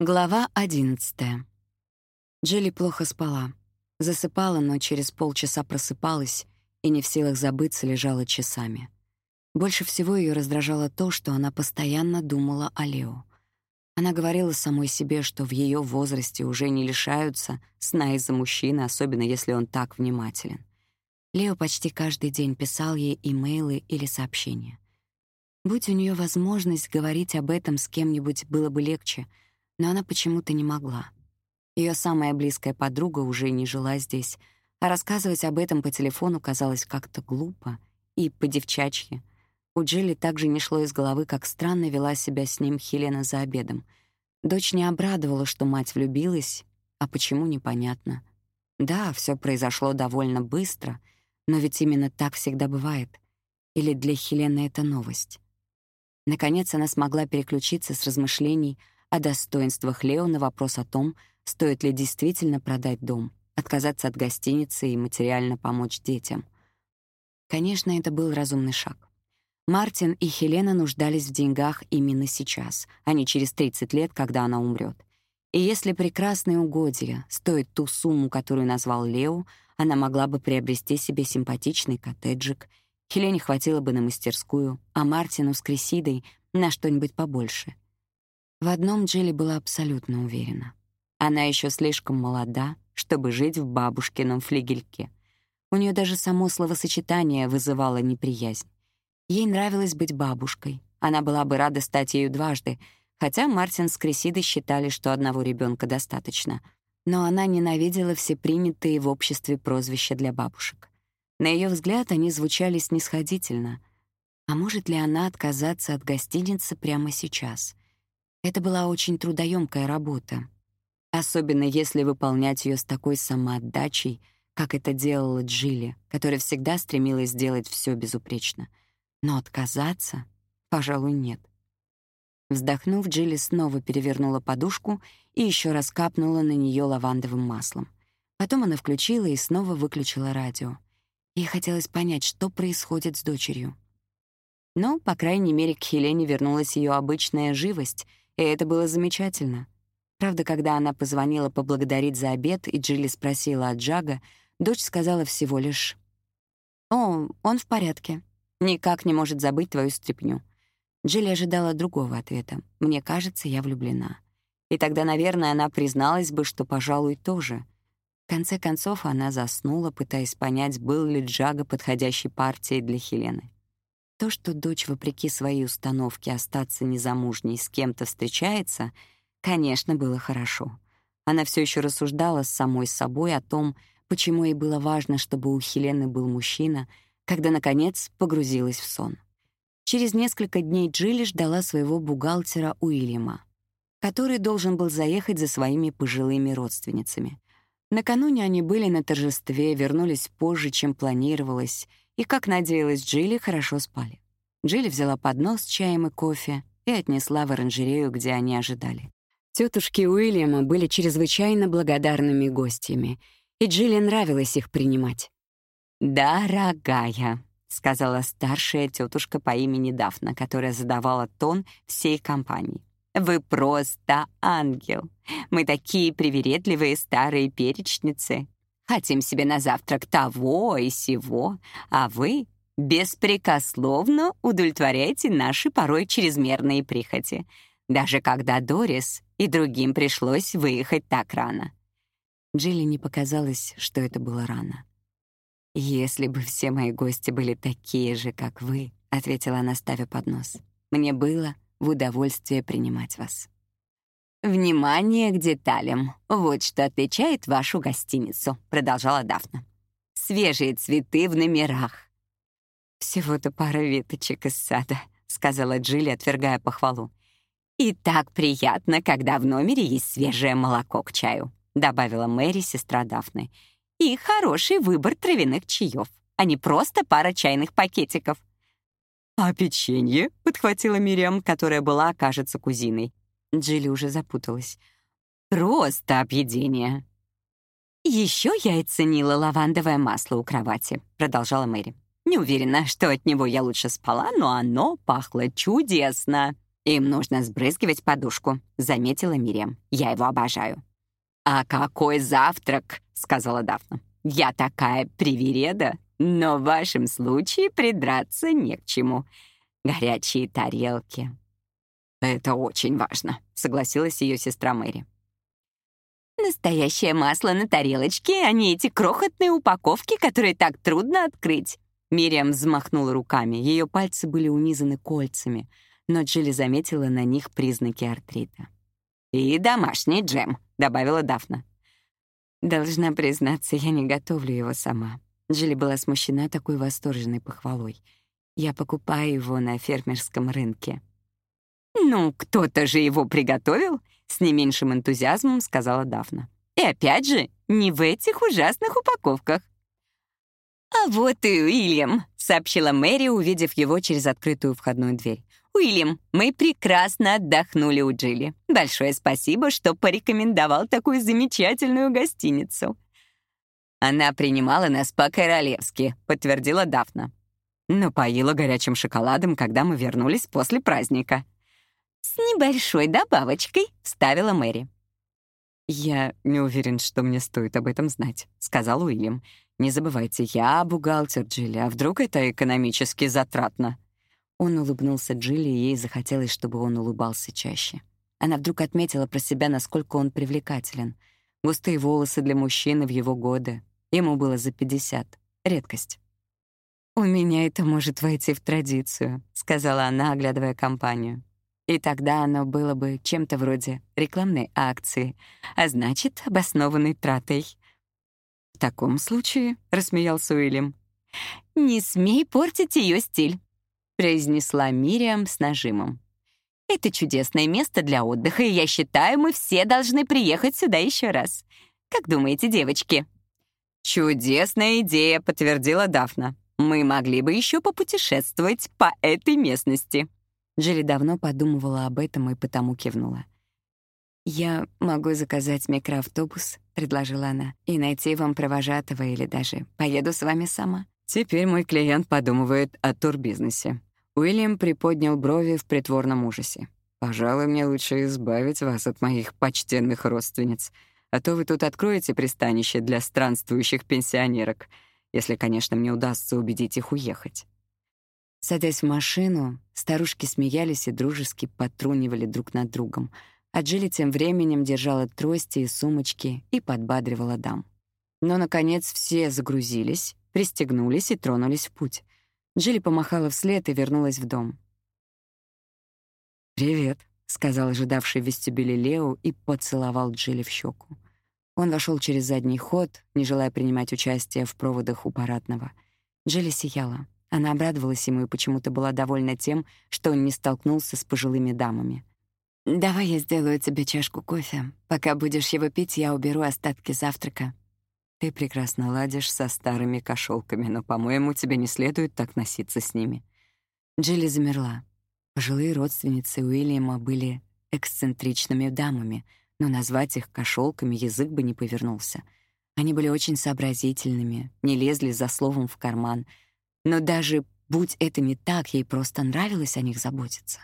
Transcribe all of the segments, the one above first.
Глава 11. Джилли плохо спала. Засыпала, но через полчаса просыпалась и не в силах забыться лежала часами. Больше всего ее раздражало то, что она постоянно думала о Лео. Она говорила самой себе, что в ее возрасте уже не лишаются сна из-за мужчины, особенно если он так внимателен. Лео почти каждый день писал ей имейлы или сообщения. Будь у нее возможность говорить об этом с кем-нибудь, было бы легче — но она почему-то не могла. Ее самая близкая подруга уже не жила здесь, а рассказывать об этом по телефону казалось как-то глупо и по-девчачьи. У Джилли также не шло из головы, как странно вела себя с ним Хелена за обедом. Дочь не обрадовала, что мать влюбилась, а почему — непонятно. Да, все произошло довольно быстро, но ведь именно так всегда бывает. Или для Хелены это новость? Наконец она смогла переключиться с размышлений — о достоинствах Лео на вопрос о том, стоит ли действительно продать дом, отказаться от гостиницы и материально помочь детям. Конечно, это был разумный шаг. Мартин и Хелена нуждались в деньгах именно сейчас, а не через 30 лет, когда она умрет. И если прекрасные угодья стоят ту сумму, которую назвал Лео, она могла бы приобрести себе симпатичный коттеджик. Хелене хватило бы на мастерскую, а Мартину с Крисидой — на что-нибудь побольше — в одном Джилли была абсолютно уверена. Она еще слишком молода, чтобы жить в бабушкином флигельке. У нее даже само словосочетание вызывало неприязнь. Ей нравилось быть бабушкой. Она была бы рада стать ею дважды, хотя Мартин с Крисидой считали, что одного ребенка достаточно. Но она ненавидела все принятые в обществе прозвища для бабушек. На ее взгляд они звучали снисходительно. А может ли она отказаться от гостиницы прямо сейчас — это была очень трудоемкая работа, особенно если выполнять ее с такой самоотдачей, как это делала Джилли, которая всегда стремилась сделать все безупречно. Но отказаться, пожалуй, нет. Вздохнув, Джилли снова перевернула подушку и еще раз капнула на нее лавандовым маслом. Потом она включила и снова выключила радио. Ей хотелось понять, что происходит с дочерью. Но, по крайней мере, к Хелене вернулась ее обычная живость — и это было замечательно. Правда, когда она позвонила поблагодарить за обед, и Джилли спросила о Джага, дочь сказала всего лишь «О, он в порядке. Никак не может забыть твою стряпню». Джилли ожидала другого ответа. «Мне кажется, я влюблена». И тогда, наверное, она призналась бы, что, пожалуй, тоже. В конце концов, она заснула, пытаясь понять, был ли Джага подходящей партией для Хелены. То, что дочь, вопреки своей установке остаться незамужней с кем-то встречается, конечно, было хорошо. Она все еще рассуждала с самой собой о том, почему ей было важно, чтобы у Хелены был мужчина, когда, наконец, погрузилась в сон. Через несколько дней Джилли ждала своего бухгалтера Уильяма, который должен был заехать за своими пожилыми родственницами. Накануне они были на торжестве, вернулись позже, чем планировалось — и, как надеялась Джилли, хорошо спали. Джилли взяла поднос с чаем и кофе и отнесла в оранжерею, где они ожидали. Тетушки Уильяма были чрезвычайно благодарными гостями, и Джилли нравилось их принимать. «Дорогая», — сказала старшая тетушка по имени Дафна, которая задавала тон всей компании. «Вы просто ангел. Мы такие привередливые старые перечницы. Хотим себе на завтрак того и сего, а вы беспрекословно удовлетворяете наши порой чрезмерные прихоти, даже когда Дорис и другим пришлось выехать так рано. Джилли не показалось, что это было рано. «Если бы все мои гости были такие же, как вы», — ответила она, ставя поднос, — «мне было в удовольствие принимать вас». «Внимание к деталям. Вот что отличает вашу гостиницу», — продолжала Дафна. «Свежие цветы в номерах». «Всего-то пара веточек из сада», — сказала Джилли, отвергая похвалу. «И так приятно, когда в номере есть свежее молоко к чаю», — добавила Мэри, сестра Дафны. «И хороший выбор травяных чаев, а не просто пара чайных пакетиков». «А печенье?» — подхватила Мириам, которая была, кажется, кузиной. Джилли уже запуталась. «Просто объедение!» «Еще я и ценила лавандовое масло у кровати», — продолжала Мэри. «Не уверена, что от него я лучше спала, но оно пахло чудесно». «Им нужно сбрызгивать подушку», — заметила Мириам. «Я его обожаю». «А какой завтрак!» — сказала Дафна. «Я такая привереда, но в вашем случае придраться не к чему. Горячие тарелки». «Это очень важно», — согласилась ее сестра Мэри. Настоящее масло на тарелочке, а не эти крохотные упаковки, которые так трудно открыть. Мириам взмахнула руками. Ее пальцы были унизаны кольцами, но Джилли заметила на них признаки артрита. «И домашний джем», — добавила Дафна. Должна признаться, я не готовлю его сама. Джилли была смущена такой восторженной похвалой. Я покупаю его на фермерском рынке. «Ну, кто-то же его приготовил», — с не меньшим энтузиазмом сказала Дафна. «И опять же, не в этих ужасных упаковках». «А вот и Уильям», — сообщила Мэри, увидев его через открытую входную дверь. «Уильям, мы прекрасно отдохнули у Джилли. Большое спасибо, что порекомендовал такую замечательную гостиницу». «Она принимала нас по-королевски», — подтвердила Дафна. «Но поила горячим шоколадом, когда мы вернулись после праздника», «С небольшой добавочкой», — вставила Мэри. «Я не уверен, что мне стоит об этом знать», — сказал Уильям. «Не забывайте, я бухгалтер Джилли, а вдруг это экономически затратно?» Он улыбнулся Джилли, и ей захотелось, чтобы он улыбался чаще. Она вдруг отметила про себя, насколько он привлекателен. Густые волосы для мужчины в его годы. Ему было за 50. Редкость. «У меня это может войти в традицию», — сказала она, оглядывая компанию. И тогда оно было бы чем-то вроде рекламной акции, а значит, обоснованной тратой. «В таком случае», — рассмеялся Уильям, «Не смей портить ее стиль», — произнесла Мириам с нажимом. «Это чудесное место для отдыха, и я считаю, мы все должны приехать сюда еще раз. Как думаете, девочки?» «Чудесная идея», — подтвердила Дафна. «Мы могли бы еще попутешествовать по этой местности». Джилли давно подумывала об этом и потому кивнула. «Я могу заказать микроавтобус», — предложила она, «и найти вам провожатого или даже поеду с вами сама». Теперь мой клиент подумывает о турбизнесе. Уильям приподнял брови в притворном ужасе. «Пожалуй, мне лучше избавить вас от моих почтенных родственниц, а то вы тут откроете пристанище для странствующих пенсионерок, если, конечно, мне удастся убедить их уехать». Садясь в машину, старушки смеялись и дружески потрунивали друг над другом, а Джилли тем временем держала трости и сумочки и подбадривала дам. Но, наконец, все загрузились, пристегнулись и тронулись в путь. Джилли помахала вслед и вернулась в дом. «Привет», — сказал ожидавший в вестибюле Лео и поцеловал Джилли в щеку. Он вошел через задний ход, не желая принимать участие в проводах у парадного. Джилли сияла. Она обрадовалась ему и почему-то была довольна тем, что он не столкнулся с пожилыми дамами. «Давай я сделаю тебе чашку кофе. Пока будешь его пить, я уберу остатки завтрака». «Ты прекрасно ладишь со старыми кошелками, но, по-моему, тебе не следует так носиться с ними». Джилли замерла. Пожилые родственницы Уильяма были эксцентричными дамами, но назвать их кошелками язык бы не повернулся. Они были очень сообразительными, не лезли за словом в карман — но даже будь это не так, ей просто нравилось о них заботиться.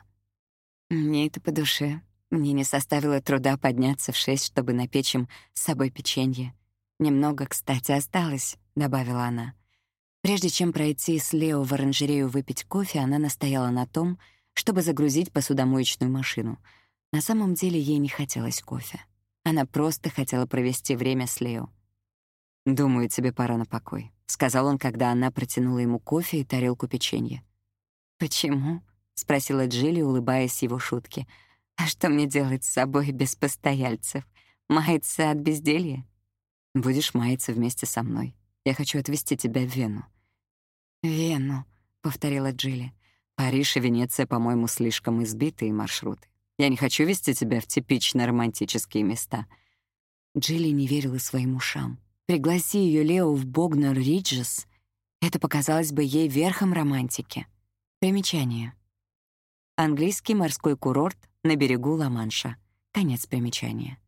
Мне это по душе. Мне не составило труда подняться в шесть, чтобы напечь им с собой печенье. Немного, кстати, осталось, добавила она. Прежде чем пройти с Лео в оранжерею выпить кофе, она настояла на том, чтобы загрузить посудомоечную машину. На самом деле ей не хотелось кофе. Она просто хотела провести время с Лео. «Думаю, тебе пора на покой», — сказал он, когда она протянула ему кофе и тарелку печенья. «Почему?» — спросила Джилли, улыбаясь его шутке. «А что мне делать с собой без постояльцев? Маяться от безделья?» «Будешь маяться вместе со мной. Я хочу отвезти тебя в Вену». «Вену», — повторила Джилли. «Париж и Венеция, по-моему, слишком избитые маршруты. Я не хочу вести тебя в типично романтические места». Джилли не верила своим ушам. Пригласи ее Лео в Богнер Риджес, это показалось бы ей верхом романтики. Примечание. Английский морской курорт на берегу Ла-Манша. Конец примечания.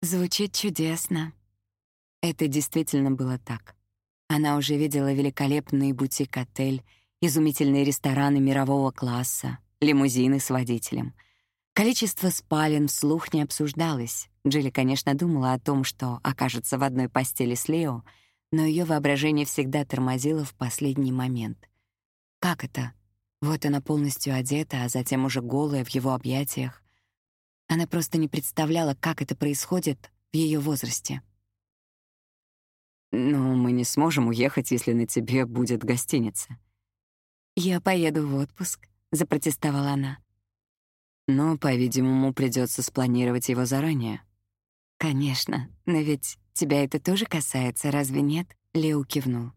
Звучит чудесно. Это действительно было так. Она уже видела великолепный бутик-отель, изумительные рестораны мирового класса, лимузины с водителем. Количество спален вслух не обсуждалось. Джилли, конечно, думала о том, что окажется в одной постели с Лео, но ее воображение всегда тормозило в последний момент. Как это? Вот она полностью одета, а затем уже голая в его объятиях. Она просто не представляла, как это происходит в ее возрасте. «Ну, мы не сможем уехать, если на тебе будет гостиница». «Я поеду в отпуск», — запротестовала она. «Но, по-видимому, придется спланировать его заранее». «Конечно, но ведь тебя это тоже касается, разве нет?» — Лео кивнул.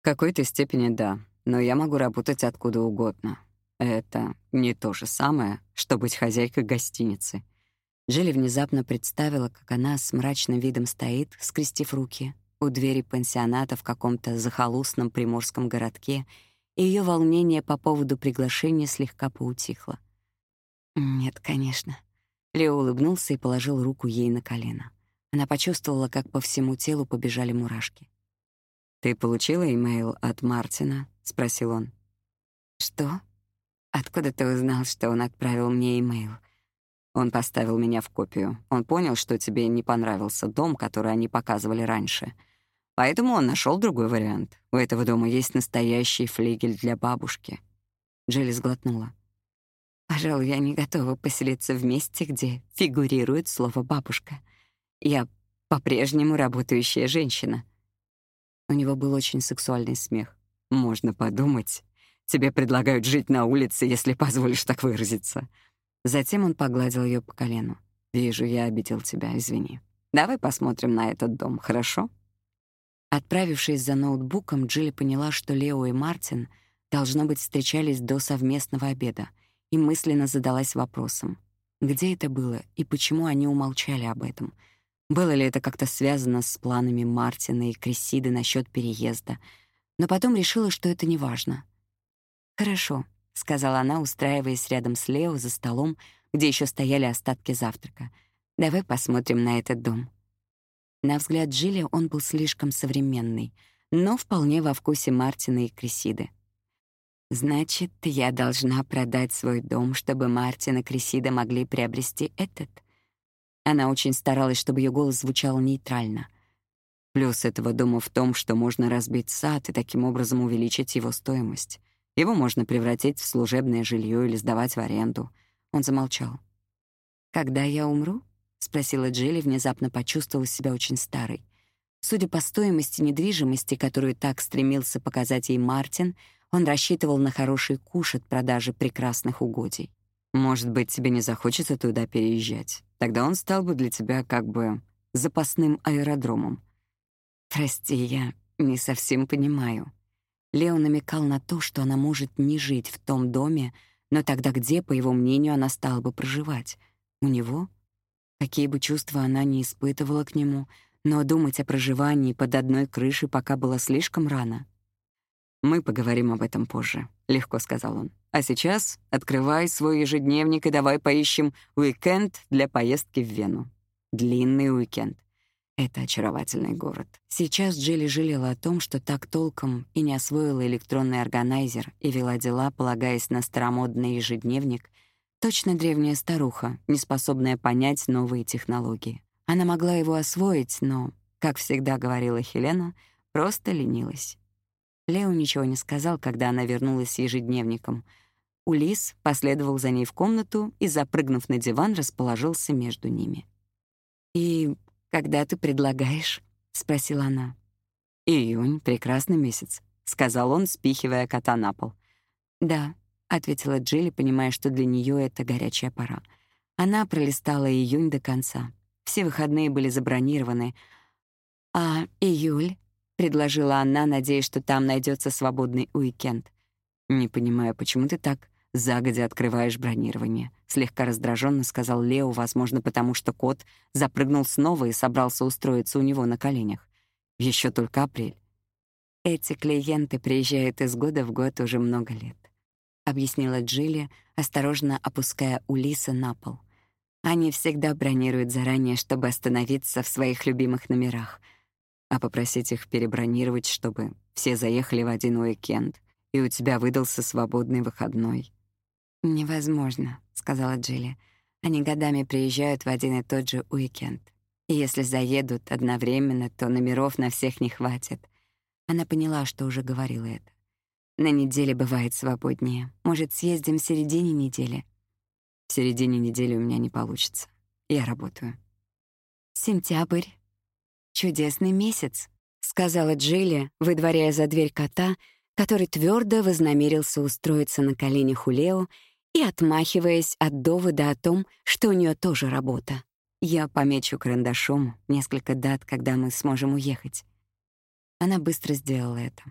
«В какой-то степени да, но я могу работать откуда угодно. Это не то же самое, что быть хозяйкой гостиницы». Джилли внезапно представила, как она с мрачным видом стоит, скрестив руки, у двери пансионата в каком-то захолустном приморском городке, и ее волнение по поводу приглашения слегка поутихло. «Нет, конечно». Лео улыбнулся и положил руку ей на колено. Она почувствовала, как по всему телу побежали мурашки. «Ты получила имейл от Мартина?» — спросил он. «Что? Откуда ты узнал, что он отправил мне имейл?» Он поставил меня в копию. Он понял, что тебе не понравился дом, который они показывали раньше. Поэтому он нашел другой вариант. У этого дома есть настоящий флигель для бабушки. Джилли сглотнула. Пожалуй, я не готова поселиться в месте, где фигурирует слово «бабушка». Я по-прежнему работающая женщина. У него был очень сексуальный смех. Можно подумать, тебе предлагают жить на улице, если позволишь так выразиться. Затем он погладил ее по колену. «Вижу, я обидел тебя, извини. Давай посмотрим на этот дом, хорошо?» Отправившись за ноутбуком, Джилли поняла, что Лео и Мартин, должно быть, встречались до совместного обеда, и мысленно задалась вопросом, где это было и почему они умолчали об этом. Было ли это как-то связано с планами Мартина и Крессиды насчет переезда, но потом решила, что это не важно. «Хорошо», — сказала она, устраиваясь рядом с Лео за столом, где еще стояли остатки завтрака. «Давай посмотрим на этот дом». На взгляд Джилли он был слишком современный, но вполне во вкусе Мартина и Крисиды. «Значит, я должна продать свой дом, чтобы Мартин и Крисида могли приобрести этот?» Она очень старалась, чтобы ее голос звучал нейтрально. Плюс этого дома в том, что можно разбить сад и таким образом увеличить его стоимость. Его можно превратить в служебное жилье или сдавать в аренду. Он замолчал. «Когда я умру?» — спросила Джилли, внезапно почувствовав себя очень старой. Судя по стоимости недвижимости, которую так стремился показать ей Мартин, он рассчитывал на хороший куш от продажи прекрасных угодий. «Может быть, тебе не захочется туда переезжать? Тогда он стал бы для тебя как бы запасным аэродромом». «Прости, я не совсем понимаю», Лео намекал на то, что она может не жить в том доме, но тогда где, по его мнению, она стала бы проживать? У него? Какие бы чувства она ни испытывала к нему, но думать о проживании под одной крышей пока было слишком рано. «Мы поговорим об этом позже», — легко сказал он. «А сейчас открывай свой ежедневник и давай поищем уикенд для поездки в Вену. Длинный уикенд. Это очаровательный город. Сейчас Джилли жалела о том, что так толком и не освоила электронный органайзер и вела дела, полагаясь на старомодный ежедневник, точно древняя старуха, не способная понять новые технологии. Она могла его освоить, но, как всегда говорила Хелена, просто ленилась. Лео ничего не сказал, когда она вернулась с ежедневником. Улис последовал за ней в комнату и, запрыгнув на диван, расположился между ними. «И «Когда ты предлагаешь?» — спросила она. «Июнь — прекрасный месяц», — сказал он, спихивая кота на пол. «Да», — ответила Джилли, понимая, что для нее это горячая пора. Она пролистала июнь до конца. Все выходные были забронированы. «А июль?» — предложила она, надеясь, что там найдется свободный уикенд. «Не понимаю, почему ты так загодя открываешь бронирование», — слегка раздраженно сказал Лео, возможно, потому что кот запрыгнул снова и собрался устроиться у него на коленях. Еще только апрель. «Эти клиенты приезжают из года в год уже много лет», — объяснила Джилли, осторожно опуская Улиса на пол. «Они всегда бронируют заранее, чтобы остановиться в своих любимых номерах, а попросить их перебронировать, чтобы все заехали в один уикенд, и у тебя выдался свободный выходной. «Невозможно», — сказала Джилли. «Они годами приезжают в один и тот же уикенд. И если заедут одновременно, то номеров на всех не хватит». Она поняла, что уже говорила это. «На неделе бывает свободнее. Может, съездим в середине недели?» «В середине недели у меня не получится. Я работаю». «Сентябрь. Чудесный месяц», — сказала Джилли, выдворяя за дверь кота, который твердо вознамерился устроиться на коленях у Лео и отмахиваясь от довода о том, что у нее тоже работа. Я помечу карандашом несколько дат, когда мы сможем уехать. Она быстро сделала это.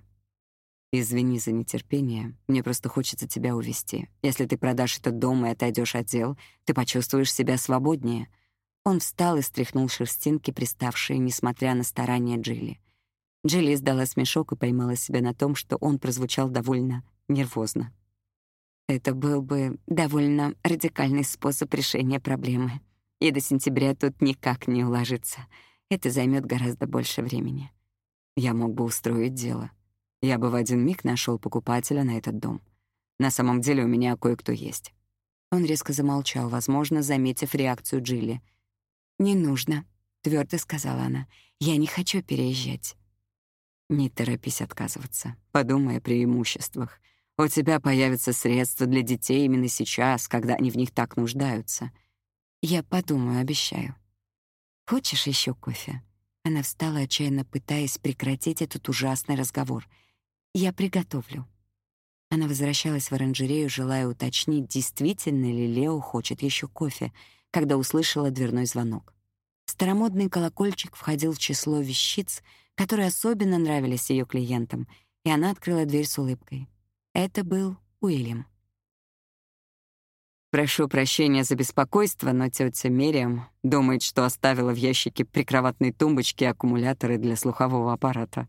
Извини за нетерпение, мне просто хочется тебя увести. Если ты продашь этот дом и отойдешь от дел, ты почувствуешь себя свободнее. Он встал и стряхнул шерстинки, приставшие, несмотря на старания Джилли. Джилли издала смешок и поймала себя на том, что он прозвучал довольно нервозно. Это был бы довольно радикальный способ решения проблемы. И до сентября тут никак не уложится. Это займет гораздо больше времени. Я мог бы устроить дело. Я бы в один миг нашел покупателя на этот дом. На самом деле у меня кое-кто есть. Он резко замолчал, возможно, заметив реакцию Джилли. «Не нужно», — твердо сказала она. «Я не хочу переезжать». «Не торопись отказываться. Подумай о преимуществах. У тебя появятся средства для детей именно сейчас, когда они в них так нуждаются. Я подумаю, обещаю. Хочешь еще кофе? Она встала, отчаянно пытаясь прекратить этот ужасный разговор. Я приготовлю. Она возвращалась в оранжерею, желая уточнить, действительно ли Лео хочет еще кофе, когда услышала дверной звонок. Старомодный колокольчик входил в число вещиц, которые особенно нравились ее клиентам, и она открыла дверь с улыбкой. Это был Уильям. Прошу прощения за беспокойство, но тетя Мириам думает, что оставила в ящике прикроватной тумбочки аккумуляторы для слухового аппарата.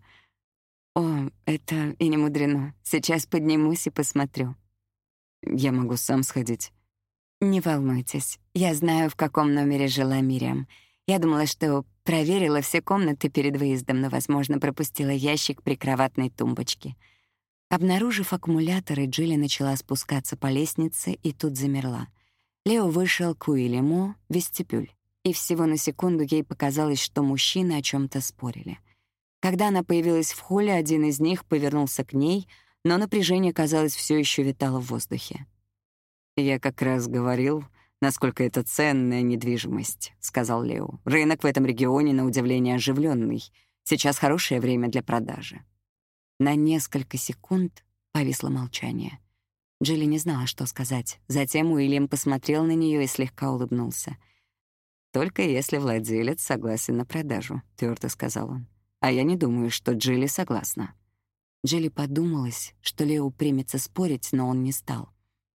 О, это и не мудрено. Сейчас поднимусь и посмотрю. Я могу сам сходить. Не волнуйтесь. Я знаю, в каком номере жила Мириам. Я думала, что проверила все комнаты перед выездом, но, возможно, пропустила ящик прикроватной тумбочки — Обнаружив аккумуляторы, Джилли начала спускаться по лестнице и тут замерла. Лео вышел к Уильяму в вестибюль, и всего на секунду ей показалось, что мужчины о чем то спорили. Когда она появилась в холле, один из них повернулся к ней, но напряжение, казалось, все еще витало в воздухе. «Я как раз говорил, насколько это ценная недвижимость», — сказал Лео. «Рынок в этом регионе, на удивление, оживленный. Сейчас хорошее время для продажи». На несколько секунд повисло молчание. Джилли не знала, что сказать. Затем Уильям посмотрел на нее и слегка улыбнулся. «Только если владелец согласен на продажу», — твердо сказал он. «А я не думаю, что Джилли согласна». Джилли подумалась, что Лео примется спорить, но он не стал.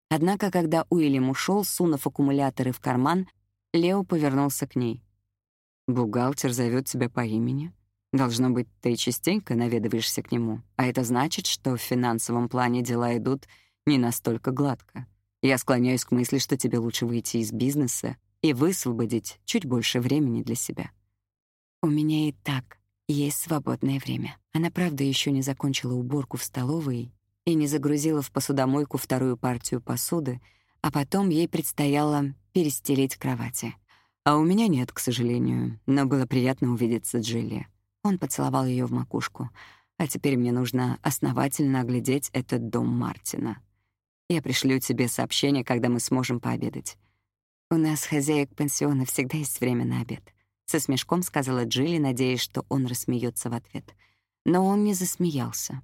Однако, когда Уильям ушел, сунув аккумуляторы в карман, Лео повернулся к ней. «Бухгалтер зовет тебя по имени?» Должно быть, ты частенько наведываешься к нему, а это значит, что в финансовом плане дела идут не настолько гладко. Я склоняюсь к мысли, что тебе лучше выйти из бизнеса и высвободить чуть больше времени для себя. У меня и так есть свободное время. Она, правда, еще не закончила уборку в столовой и не загрузила в посудомойку вторую партию посуды, а потом ей предстояло перестелить кровати. А у меня нет, к сожалению, но было приятно увидеться Джилли. Он поцеловал ее в макушку. «А теперь мне нужно основательно оглядеть этот дом Мартина. Я пришлю тебе сообщение, когда мы сможем пообедать. У нас, хозяек пансиона, всегда есть время на обед». Со смешком сказала Джилли, надеясь, что он рассмеется в ответ. Но он не засмеялся.